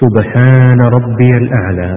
سبحان ربي الأعلى.